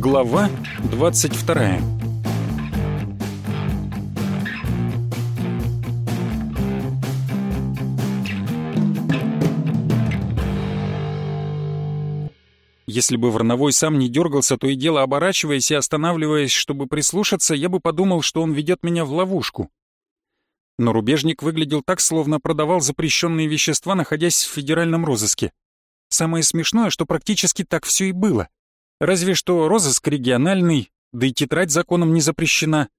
Глава 22 Если бы Варновой сам не дергался, то и дело оборачиваясь и останавливаясь, чтобы прислушаться, я бы подумал, что он ведет меня в ловушку. Но рубежник выглядел так, словно продавал запрещенные вещества, находясь в федеральном розыске. Самое смешное, что практически так все и было. Разве что розыск региональный, да и тетрадь законом не запрещена.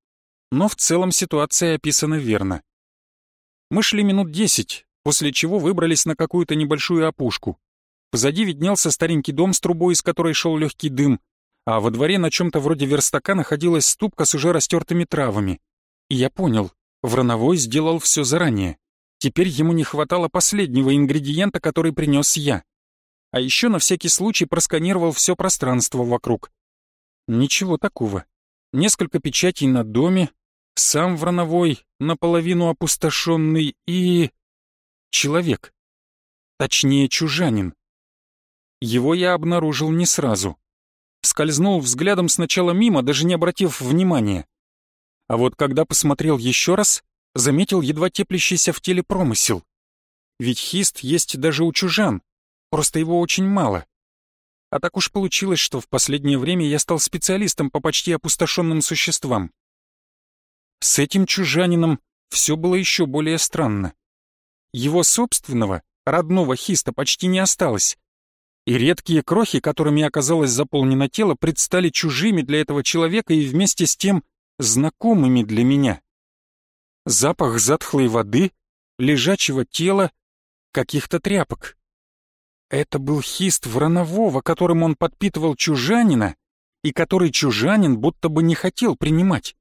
Но в целом ситуация описана верно. Мы шли минут десять, после чего выбрались на какую-то небольшую опушку. Позади виднелся старенький дом с трубой, из которой шел легкий дым, а во дворе на чем-то вроде верстака находилась ступка с уже растертыми травами. И я понял, Врановой сделал все заранее. Теперь ему не хватало последнего ингредиента, который принес я а еще на всякий случай просканировал все пространство вокруг. Ничего такого. Несколько печатей на доме, сам Врановой, наполовину опустошенный и... Человек. Точнее, чужанин. Его я обнаружил не сразу. Скользнул взглядом сначала мимо, даже не обратив внимания. А вот когда посмотрел еще раз, заметил едва теплящийся в теле промысел. Ведь хист есть даже у чужан, Просто его очень мало. А так уж получилось, что в последнее время я стал специалистом по почти опустошенным существам. С этим чужанином все было еще более странно. Его собственного, родного хиста почти не осталось. И редкие крохи, которыми оказалось заполнено тело, предстали чужими для этого человека и вместе с тем знакомыми для меня. Запах затхлой воды, лежачего тела, каких-то тряпок. Это был хист Вранового, которым он подпитывал чужанина, и который чужанин будто бы не хотел принимать.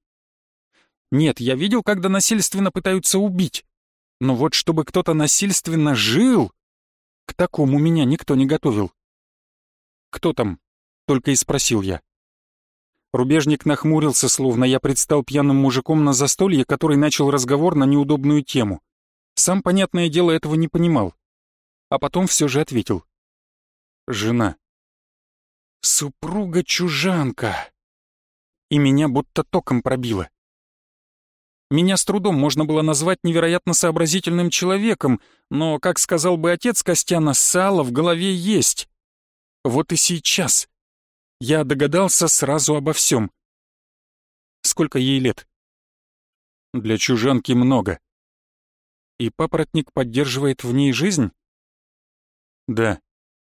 Нет, я видел, когда насильственно пытаются убить. Но вот чтобы кто-то насильственно жил, к такому меня никто не готовил. «Кто там?» — только и спросил я. Рубежник нахмурился, словно я предстал пьяным мужиком на застолье, который начал разговор на неудобную тему. Сам, понятное дело, этого не понимал а потом все же ответил. «Жена». «Супруга-чужанка!» И меня будто током пробило. Меня с трудом можно было назвать невероятно сообразительным человеком, но, как сказал бы отец Костяна, сало в голове есть. Вот и сейчас. Я догадался сразу обо всем. Сколько ей лет? Для чужанки много. И папоротник поддерживает в ней жизнь? Да.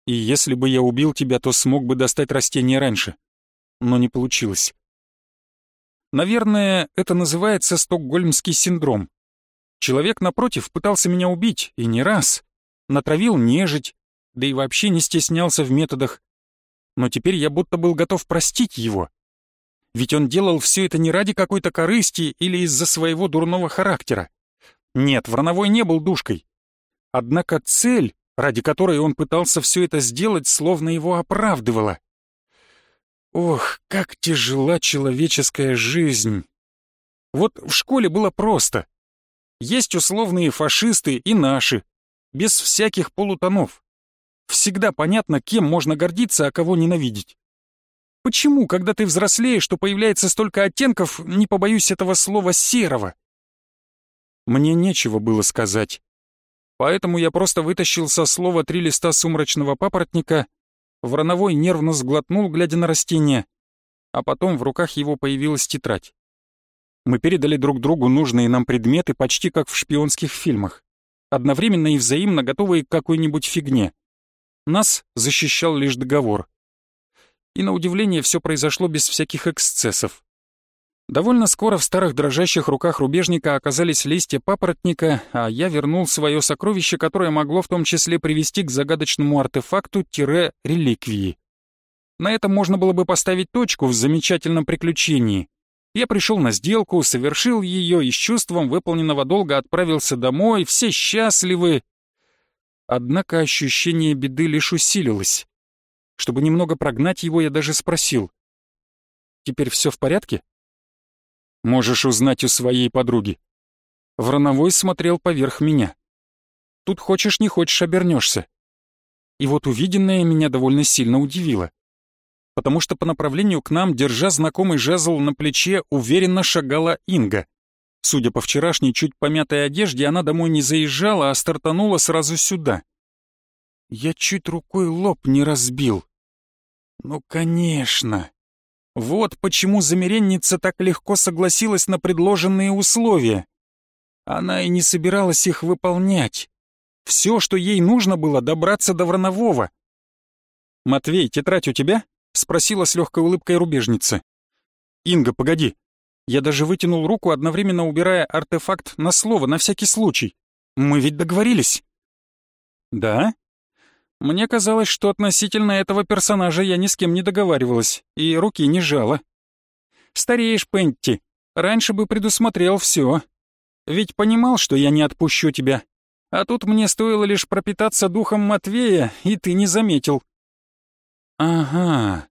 И если бы я убил тебя, то смог бы достать растение раньше. Но не получилось. Наверное, это называется стокгольмский синдром. Человек, напротив, пытался меня убить, и не раз. Натравил нежить, да и вообще не стеснялся в методах. Но теперь я будто был готов простить его. Ведь он делал все это не ради какой-то корысти или из-за своего дурного характера. Нет, Врановой не был душкой. Однако цель ради которой он пытался все это сделать, словно его оправдывала. Ох, как тяжела человеческая жизнь. Вот в школе было просто. Есть условные фашисты и наши, без всяких полутонов. Всегда понятно, кем можно гордиться, а кого ненавидеть. Почему, когда ты взрослеешь, что появляется столько оттенков, не побоюсь этого слова, серого? Мне нечего было сказать. Поэтому я просто вытащил со слова три листа сумрачного папоротника, Вороновой нервно сглотнул, глядя на растение, а потом в руках его появилась тетрадь. Мы передали друг другу нужные нам предметы почти как в шпионских фильмах, одновременно и взаимно готовые к какой-нибудь фигне. Нас защищал лишь договор. И на удивление все произошло без всяких эксцессов. Довольно скоро в старых дрожащих руках рубежника оказались листья папоротника, а я вернул свое сокровище, которое могло в том числе привести к загадочному артефакту-реликвии. На этом можно было бы поставить точку в замечательном приключении. Я пришел на сделку, совершил ее и с чувством выполненного долга отправился домой, все счастливы. Однако ощущение беды лишь усилилось. Чтобы немного прогнать его, я даже спросил. «Теперь все в порядке?» Можешь узнать у своей подруги. Врановой смотрел поверх меня. Тут хочешь не хочешь обернешься. И вот увиденное меня довольно сильно удивило. потому что по направлению к нам, держа знакомый жезл на плече, уверенно шагала Инга. Судя по вчерашней чуть помятой одежде, она домой не заезжала, а стартанула сразу сюда. Я чуть рукой лоб не разбил. Ну, конечно. Вот почему замеренница так легко согласилась на предложенные условия. Она и не собиралась их выполнять. Все, что ей нужно было, добраться до Вранового. «Матвей, тетрадь у тебя?» — спросила с легкой улыбкой рубежница. «Инга, погоди». Я даже вытянул руку, одновременно убирая артефакт на слово, на всякий случай. «Мы ведь договорились». «Да?» Мне казалось, что относительно этого персонажа я ни с кем не договаривалась и руки не жала. «Стареешь, Пенти. Раньше бы предусмотрел все. Ведь понимал, что я не отпущу тебя. А тут мне стоило лишь пропитаться духом Матвея, и ты не заметил». «Ага.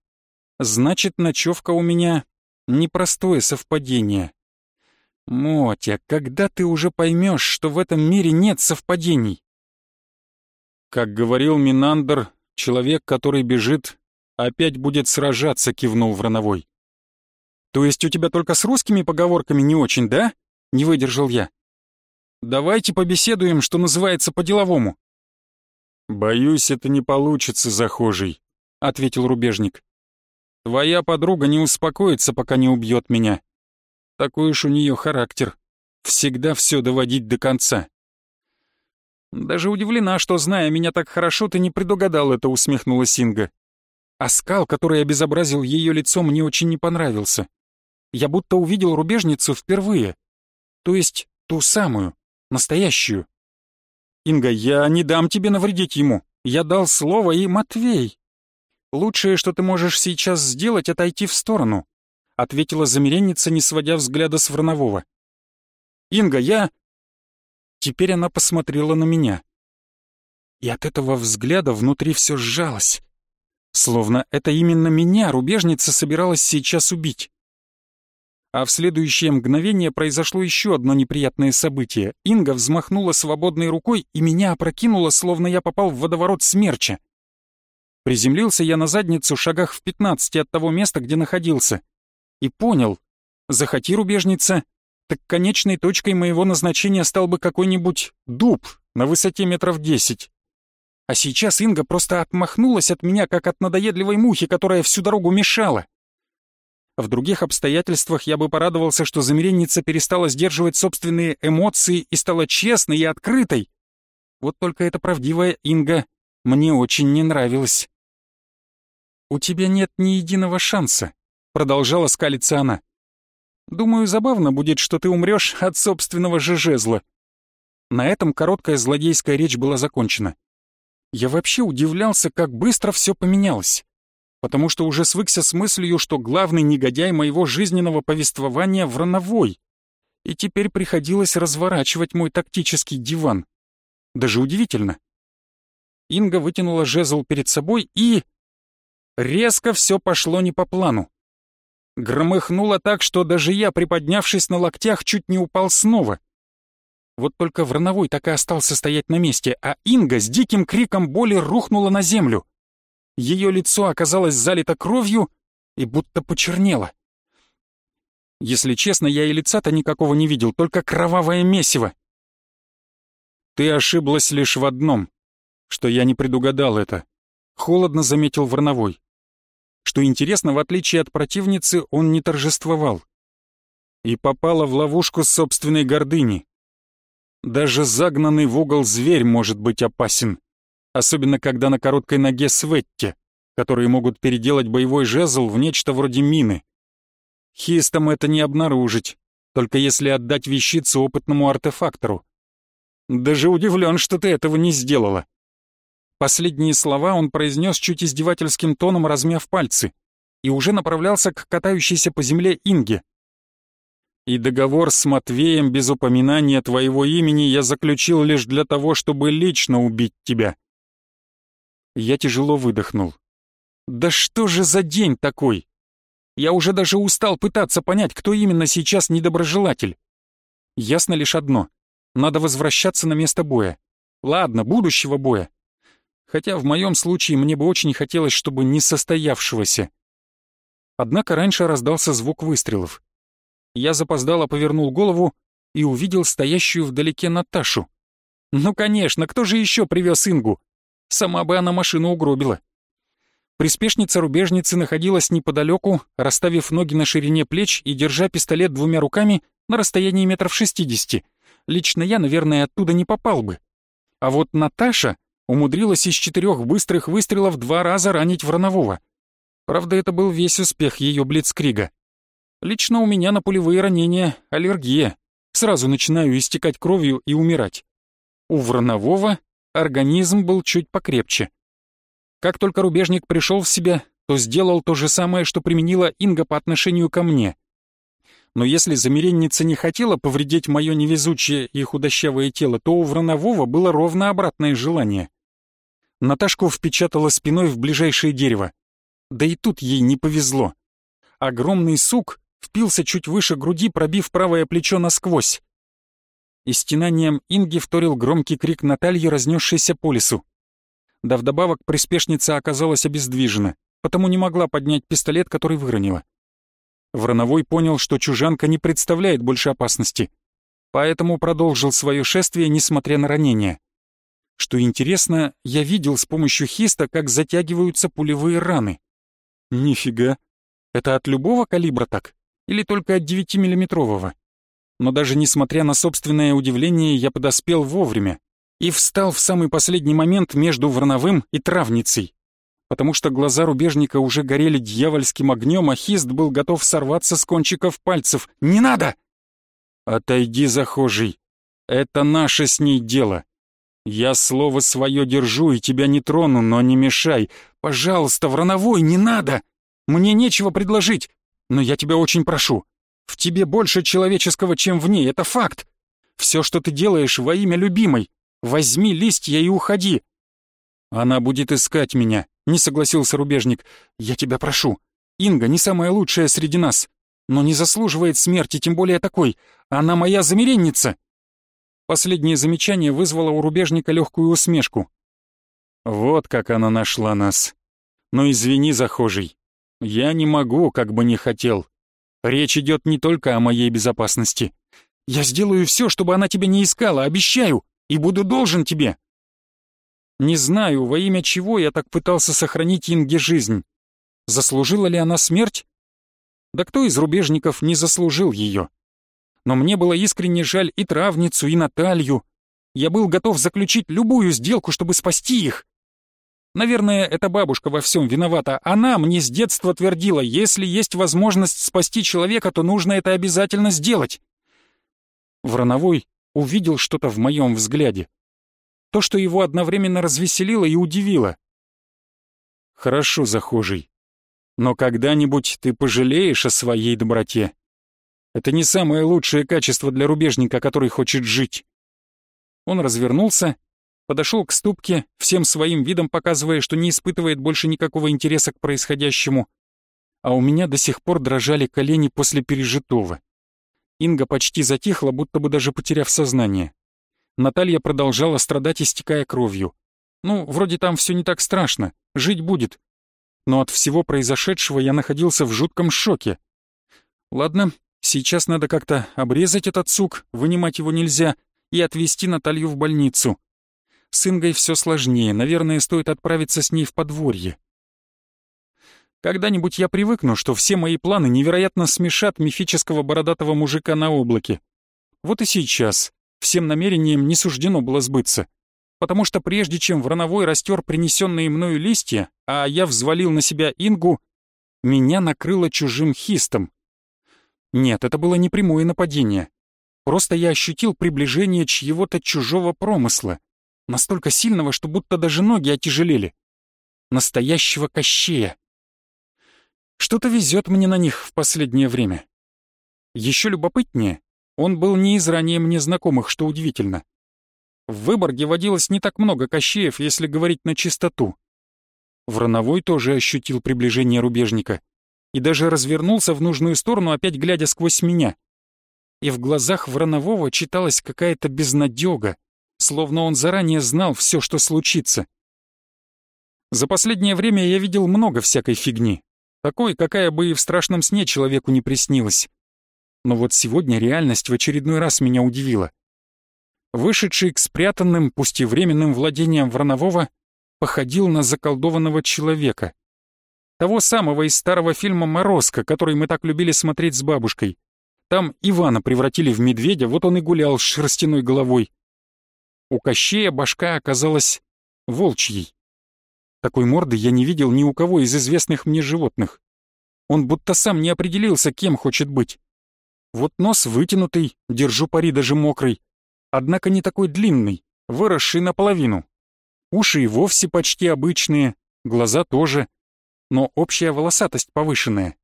Значит, ночевка у меня непростое совпадение. Мотя, когда ты уже поймешь, что в этом мире нет совпадений?» Как говорил Минандр, человек, который бежит, опять будет сражаться, кивнул Врановой. То есть у тебя только с русскими поговорками не очень, да? Не выдержал я. Давайте побеседуем, что называется, по-деловому. Боюсь, это не получится, захожий, ответил рубежник. Твоя подруга не успокоится, пока не убьет меня. Такой уж у нее характер. Всегда все доводить до конца. «Даже удивлена, что, зная меня так хорошо, ты не предугадал это», — усмехнулась Инга. А скал, который обезобразил ее лицо, мне очень не понравился. Я будто увидел рубежницу впервые. То есть ту самую, настоящую. «Инга, я не дам тебе навредить ему. Я дал слово и Матвей. Лучшее, что ты можешь сейчас сделать, отойти в сторону», — ответила замеренница, не сводя взгляда с Вранового. «Инга, я...» Теперь она посмотрела на меня. И от этого взгляда внутри все сжалось. Словно это именно меня рубежница собиралась сейчас убить. А в следующее мгновение произошло еще одно неприятное событие. Инга взмахнула свободной рукой и меня опрокинула, словно я попал в водоворот смерча. Приземлился я на задницу шагах в пятнадцати от того места, где находился. И понял, захоти рубежница, так конечной точкой моего назначения стал бы какой-нибудь дуб на высоте метров десять. А сейчас Инга просто отмахнулась от меня, как от надоедливой мухи, которая всю дорогу мешала. В других обстоятельствах я бы порадовался, что замеренница перестала сдерживать собственные эмоции и стала честной и открытой. Вот только эта правдивая Инга мне очень не нравилась. «У тебя нет ни единого шанса», — продолжала скалиться она. Думаю, забавно будет, что ты умрешь от собственного же жезла». На этом короткая злодейская речь была закончена. Я вообще удивлялся, как быстро все поменялось, потому что уже свыкся с мыслью, что главный негодяй моего жизненного повествования — Врановой, и теперь приходилось разворачивать мой тактический диван. Даже удивительно. Инга вытянула жезл перед собой и... Резко все пошло не по плану. Громыхнуло так, что даже я, приподнявшись на локтях, чуть не упал снова. Вот только Врановой так и остался стоять на месте, а Инга с диким криком боли рухнула на землю. Ее лицо оказалось залито кровью и будто почернело. Если честно, я и лица-то никакого не видел, только кровавое месиво. «Ты ошиблась лишь в одном, что я не предугадал это», — холодно заметил Врановой. Что интересно, в отличие от противницы, он не торжествовал. И попала в ловушку собственной гордыни. Даже загнанный в угол зверь может быть опасен, особенно когда на короткой ноге светте, которые могут переделать боевой жезл в нечто вроде мины. Хистам это не обнаружить, только если отдать вещицу опытному артефактору. Даже удивлен, что ты этого не сделала. Последние слова он произнес чуть издевательским тоном, размяв пальцы, и уже направлялся к катающейся по земле Инге. «И договор с Матвеем без упоминания твоего имени я заключил лишь для того, чтобы лично убить тебя». Я тяжело выдохнул. «Да что же за день такой? Я уже даже устал пытаться понять, кто именно сейчас недоброжелатель. Ясно лишь одно. Надо возвращаться на место боя. Ладно, будущего боя хотя в моем случае мне бы очень хотелось, чтобы не состоявшегося, Однако раньше раздался звук выстрелов. Я запоздало повернул голову и увидел стоящую вдалеке Наташу. Ну, конечно, кто же еще привез Ингу? Сама бы она машину угробила. Приспешница рубежницы находилась неподалеку, расставив ноги на ширине плеч и держа пистолет двумя руками на расстоянии метров шестидесяти. Лично я, наверное, оттуда не попал бы. А вот Наташа умудрилась из четырех быстрых выстрелов два раза ранить Вранового. Правда, это был весь успех ее блицкрига. Лично у меня на пулевые ранения аллергия. Сразу начинаю истекать кровью и умирать. У Вранового организм был чуть покрепче. Как только рубежник пришел в себя, то сделал то же самое, что применила Инга по отношению ко мне. Но если замеренница не хотела повредить мое невезучее и худощавое тело, то у Вранового было ровно обратное желание. Наташку впечатала спиной в ближайшее дерево. Да и тут ей не повезло. Огромный сук впился чуть выше груди, пробив правое плечо насквозь. И стенанием Инги вторил громкий крик Натальи, разнесшийся по лесу. Да вдобавок приспешница оказалась обездвижена, потому не могла поднять пистолет, который выронила. Врановой понял, что чужанка не представляет больше опасности, поэтому продолжил свое шествие, несмотря на ранение. Что интересно, я видел с помощью хиста, как затягиваются пулевые раны. Нифига. Это от любого калибра так? Или только от 9-миллиметрового? Но даже несмотря на собственное удивление, я подоспел вовремя и встал в самый последний момент между Врановым и Травницей, потому что глаза рубежника уже горели дьявольским огнем, а хист был готов сорваться с кончиков пальцев. «Не надо!» «Отойди, захожий. Это наше с ней дело. Я слово свое держу и тебя не трону, но не мешай. Пожалуйста, Врановой, не надо! Мне нечего предложить, но я тебя очень прошу. В тебе больше человеческого, чем в ней, это факт. Все, что ты делаешь во имя любимой, Возьми листья и уходи!» «Она будет искать меня», — не согласился рубежник. «Я тебя прошу. Инга не самая лучшая среди нас, но не заслуживает смерти, тем более такой. Она моя замеренница!» Последнее замечание вызвало у рубежника легкую усмешку. «Вот как она нашла нас. Но извини, захожий, я не могу, как бы не хотел. Речь идет не только о моей безопасности. Я сделаю все, чтобы она тебя не искала, обещаю!» и буду должен тебе. Не знаю, во имя чего я так пытался сохранить Инге жизнь. Заслужила ли она смерть? Да кто из рубежников не заслужил ее? Но мне было искренне жаль и травницу, и Наталью. Я был готов заключить любую сделку, чтобы спасти их. Наверное, эта бабушка во всем виновата. Она мне с детства твердила, если есть возможность спасти человека, то нужно это обязательно сделать. Врановой увидел что-то в моем взгляде. То, что его одновременно развеселило и удивило. «Хорошо, захожий, но когда-нибудь ты пожалеешь о своей доброте. Это не самое лучшее качество для рубежника, который хочет жить». Он развернулся, подошел к ступке, всем своим видом показывая, что не испытывает больше никакого интереса к происходящему, а у меня до сих пор дрожали колени после пережитого. Инга почти затихла, будто бы даже потеряв сознание. Наталья продолжала страдать, истекая кровью. Ну, вроде там все не так страшно, жить будет. Но от всего произошедшего я находился в жутком шоке. Ладно, сейчас надо как-то обрезать этот сук, вынимать его нельзя, и отвезти Наталью в больницу. С Ингой все сложнее, наверное, стоит отправиться с ней в подворье. Когда-нибудь я привыкну, что все мои планы невероятно смешат мифического бородатого мужика на облаке. Вот и сейчас всем намерениям не суждено было сбыться. Потому что прежде чем Врановой растер принесенные мною листья, а я взвалил на себя Ингу, меня накрыло чужим хистом. Нет, это было не прямое нападение. Просто я ощутил приближение чьего-то чужого промысла, настолько сильного, что будто даже ноги отяжелели. Настоящего кощея. Что-то везет мне на них в последнее время. Еще любопытнее, он был не из ранее мне знакомых, что удивительно. В Выборге водилось не так много кощеев, если говорить на чистоту. Врановой тоже ощутил приближение рубежника и даже развернулся в нужную сторону, опять глядя сквозь меня. И в глазах Вранового читалась какая-то безнадега, словно он заранее знал все, что случится. За последнее время я видел много всякой фигни, Такой, какая бы и в страшном сне человеку не приснилась. Но вот сегодня реальность в очередной раз меня удивила. Вышедший к спрятанным, пусть и временным владениям Вранового, походил на заколдованного человека. Того самого из старого фильма «Морозко», который мы так любили смотреть с бабушкой. Там Ивана превратили в медведя, вот он и гулял с шерстяной головой. У Кощея башка оказалась волчьей. Такой морды я не видел ни у кого из известных мне животных. Он будто сам не определился, кем хочет быть. Вот нос вытянутый, держу пари даже мокрый, однако не такой длинный, выросший наполовину. Уши и вовсе почти обычные, глаза тоже, но общая волосатость повышенная.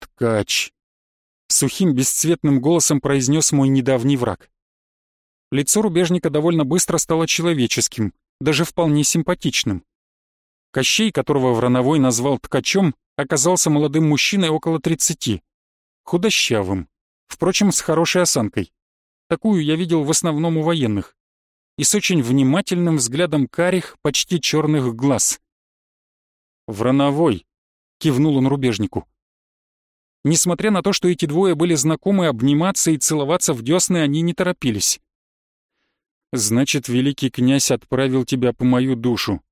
«Ткач», — сухим бесцветным голосом произнес мой недавний враг. Лицо рубежника довольно быстро стало человеческим, даже вполне симпатичным. Кощей, которого Врановой назвал ткачом, оказался молодым мужчиной около тридцати, худощавым, впрочем, с хорошей осанкой. Такую я видел в основном у военных. И с очень внимательным взглядом карих, почти черных глаз. «Врановой», — кивнул он рубежнику. Несмотря на то, что эти двое были знакомы, обниматься и целоваться в десны они не торопились. Значит, великий князь отправил тебя по мою душу.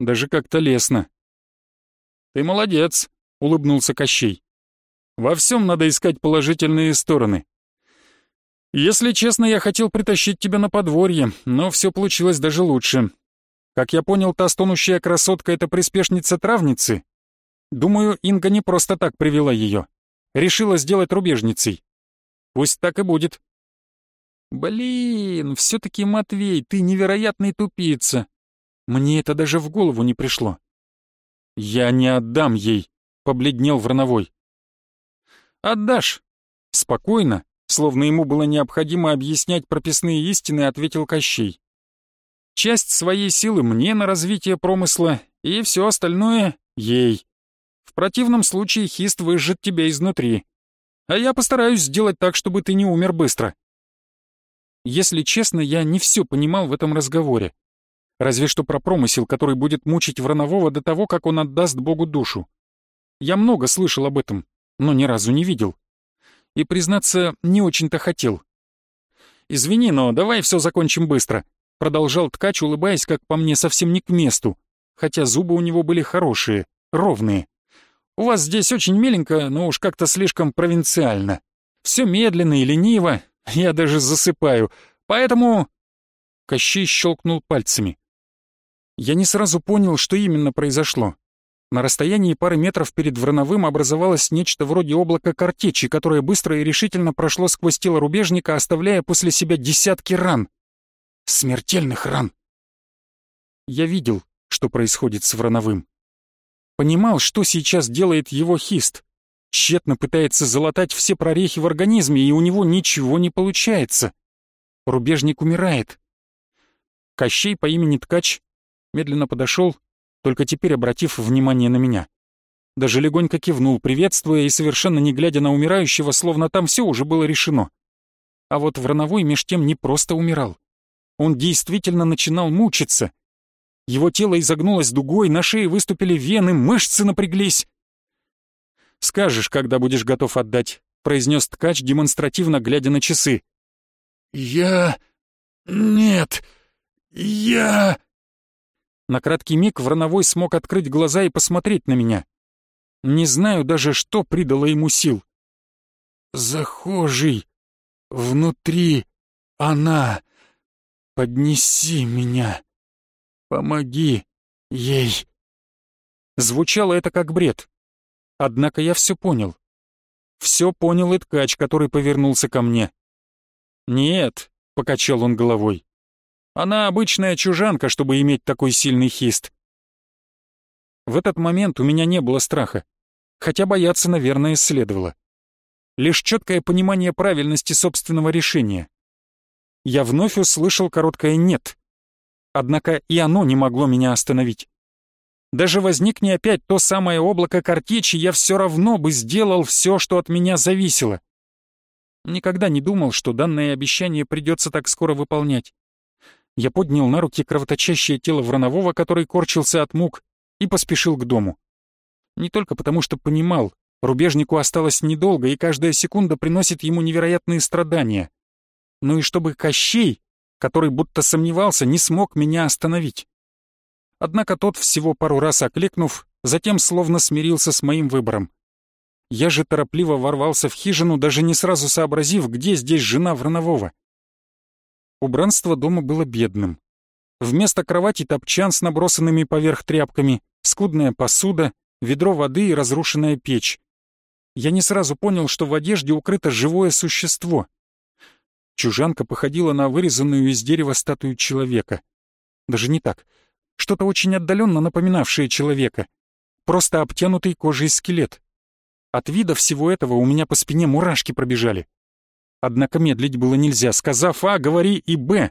Даже как-то лестно. Ты молодец, улыбнулся Кощей. Во всем надо искать положительные стороны. Если честно, я хотел притащить тебя на подворье, но все получилось даже лучше. Как я понял, та стонущая красотка — это приспешница травницы. Думаю, Инга не просто так привела ее. Решила сделать рубежницей. Пусть так и будет. Блин, все-таки Матвей, ты невероятный тупица. Мне это даже в голову не пришло. Я не отдам ей, побледнел Врановой. Отдашь. Спокойно, словно ему было необходимо объяснять прописные истины, ответил Кощей. Часть своей силы мне на развитие промысла, и все остальное ей. В противном случае хист выжжет тебя изнутри. А я постараюсь сделать так, чтобы ты не умер быстро. Если честно, я не все понимал в этом разговоре. Разве что про промысел, который будет мучить Вранового до того, как он отдаст Богу душу. Я много слышал об этом, но ни разу не видел. И, признаться, не очень-то хотел. «Извини, но давай все закончим быстро», — продолжал ткач, улыбаясь, как по мне, совсем не к месту, хотя зубы у него были хорошие, ровные. «У вас здесь очень миленько, но уж как-то слишком провинциально. Все медленно и лениво, я даже засыпаю. Поэтому...» Кощей щелкнул пальцами. Я не сразу понял, что именно произошло. На расстоянии пары метров перед Врановым образовалось нечто вроде облака картечи, которое быстро и решительно прошло сквозь тело рубежника, оставляя после себя десятки ран. Смертельных ран. Я видел, что происходит с Врановым. Понимал, что сейчас делает его хист. Тщетно пытается залатать все прорехи в организме, и у него ничего не получается. Рубежник умирает. Кощей по имени Ткач медленно подошел, только теперь обратив внимание на меня. Даже легонько кивнул, приветствуя и совершенно не глядя на умирающего, словно там все уже было решено. А вот Врановой меж тем не просто умирал. Он действительно начинал мучиться. Его тело изогнулось дугой, на шее выступили вены, мышцы напряглись. Скажешь, когда будешь готов отдать», — произнес ткач, демонстративно глядя на часы. «Я... нет... я...» На краткий миг Врановой смог открыть глаза и посмотреть на меня. Не знаю даже, что придало ему сил. «Захожий, внутри она. Поднеси меня. Помоги ей». Звучало это как бред. Однако я все понял. Все понял и ткач, который повернулся ко мне. «Нет», — покачал он головой, — «она обычная чужанка, чтобы иметь такой сильный хист». В этот момент у меня не было страха, хотя бояться, наверное, следовало. Лишь четкое понимание правильности собственного решения. Я вновь услышал короткое «нет», однако и оно не могло меня остановить. Даже возникне опять то самое облако картечи, я все равно бы сделал все, что от меня зависело. Никогда не думал, что данное обещание придется так скоро выполнять. Я поднял на руки кровоточащее тело Вранового, который корчился от мук, и поспешил к дому. Не только потому, что понимал, рубежнику осталось недолго, и каждая секунда приносит ему невероятные страдания, но и чтобы Кощей, который будто сомневался, не смог меня остановить. Однако тот, всего пару раз окликнув, затем словно смирился с моим выбором. Я же торопливо ворвался в хижину, даже не сразу сообразив, где здесь жена Вранового. Убранство дома было бедным. Вместо кровати топчан с набросанными поверх тряпками, скудная посуда, ведро воды и разрушенная печь. Я не сразу понял, что в одежде укрыто живое существо. Чужанка походила на вырезанную из дерева статую человека. Даже не так. Что-то очень отдаленно напоминавшее человека. Просто обтянутый кожей скелет. От вида всего этого у меня по спине мурашки пробежали. Однако медлить было нельзя. Сказав «А», говори и «Б».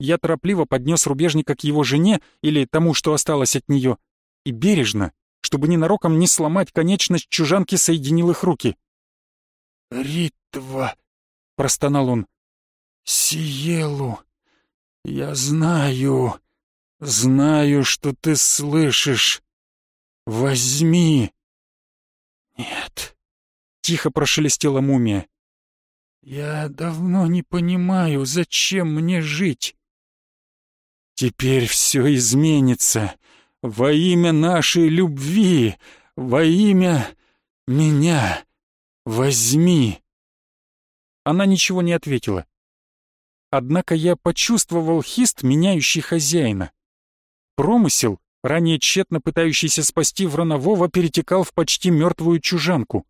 Я торопливо поднес рубежника к его жене или тому, что осталось от нее, и бережно, чтобы ненароком не сломать конечность чужанки, соединил их руки. «Ритва», — простонал он, — «Сиелу, я знаю, знаю, что ты слышишь. Возьми, «Нет», — тихо прошелестела мумия. «Я давно не понимаю, зачем мне жить». «Теперь все изменится. Во имя нашей любви, во имя меня. Возьми». Она ничего не ответила. Однако я почувствовал хист, меняющий хозяина. Промысел, ранее тщетно пытающийся спасти Вранового, перетекал в почти мертвую чужанку.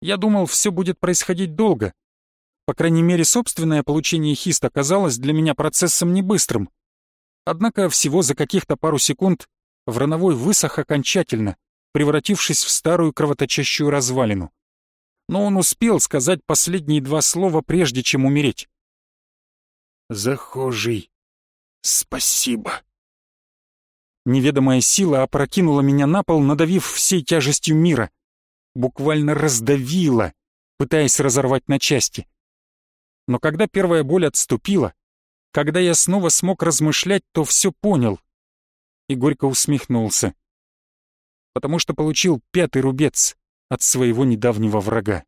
Я думал, все будет происходить долго. По крайней мере, собственное получение хиста казалось для меня процессом не быстрым. Однако всего за каких-то пару секунд Врановой высох окончательно, превратившись в старую кровоточащую развалину. Но он успел сказать последние два слова, прежде чем умереть. «Захожий, спасибо». Неведомая сила опрокинула меня на пол, надавив всей тяжестью мира. Буквально раздавила, пытаясь разорвать на части. Но когда первая боль отступила, когда я снова смог размышлять, то все понял. И горько усмехнулся. Потому что получил пятый рубец от своего недавнего врага.